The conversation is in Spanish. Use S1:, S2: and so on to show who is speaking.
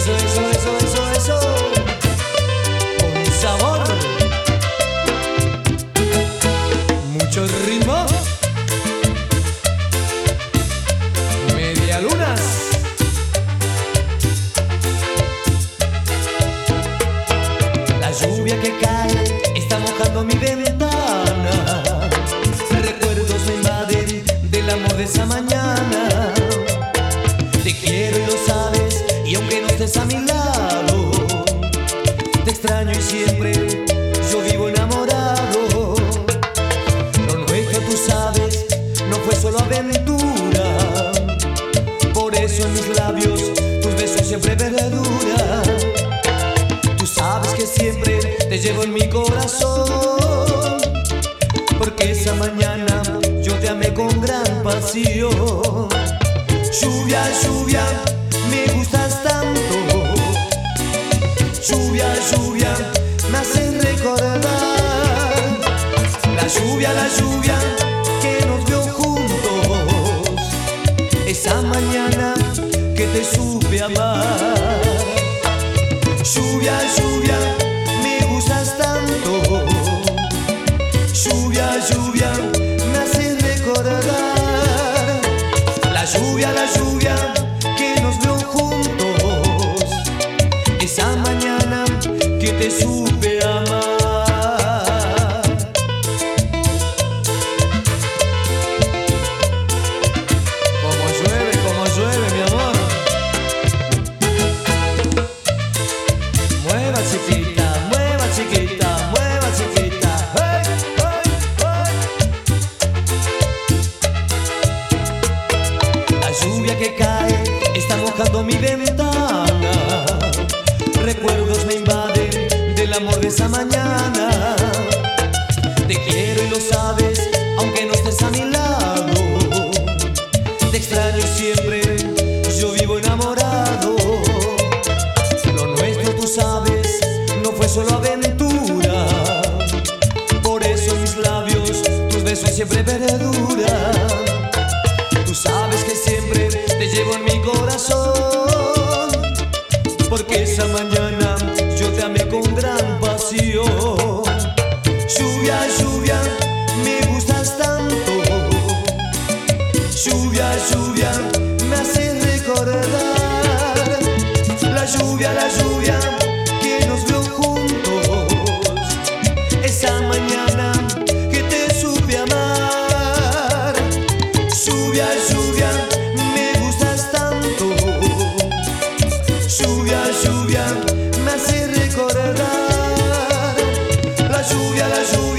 S1: Eso, eso, eso, eso, eso. Con sabor. Mucho ritmo. Media lunas. La lluvia que cae está mojando mi ventana. Recuerdos me invaden del amor de esa mañana. Siempre yo vivo enamorado. Lo nuestro tú sabes, no fue solo aventura. Por eso en mis labios tus besos siempre verdura. Tú sabes que siempre te llevo en mi corazón. Porque esa mañana yo te amé con gran pasión. Lluvia, lluvia, me gustas lluvia, la lluvia que nos vio juntos. Esa mañana que te supe amar. Lluvia, lluvia, me gustas tanto. Lluvia, lluvia, me haces recordar. La lluvia, la lluvia cae está mojando mi ventana. Recuerdos me invaden del amor de esa mañana. Te quiero y lo sabes, aunque no estés a mi lado. Te extraño siempre, yo vivo enamorado. Lo nuestro tú sabes, no fue solo aventura. Por eso mis labios tus besos siempre perduran. en mi corazón, porque esa mañana yo te amé con gran pasión. Lluvia, lluvia. Yeah, that's la.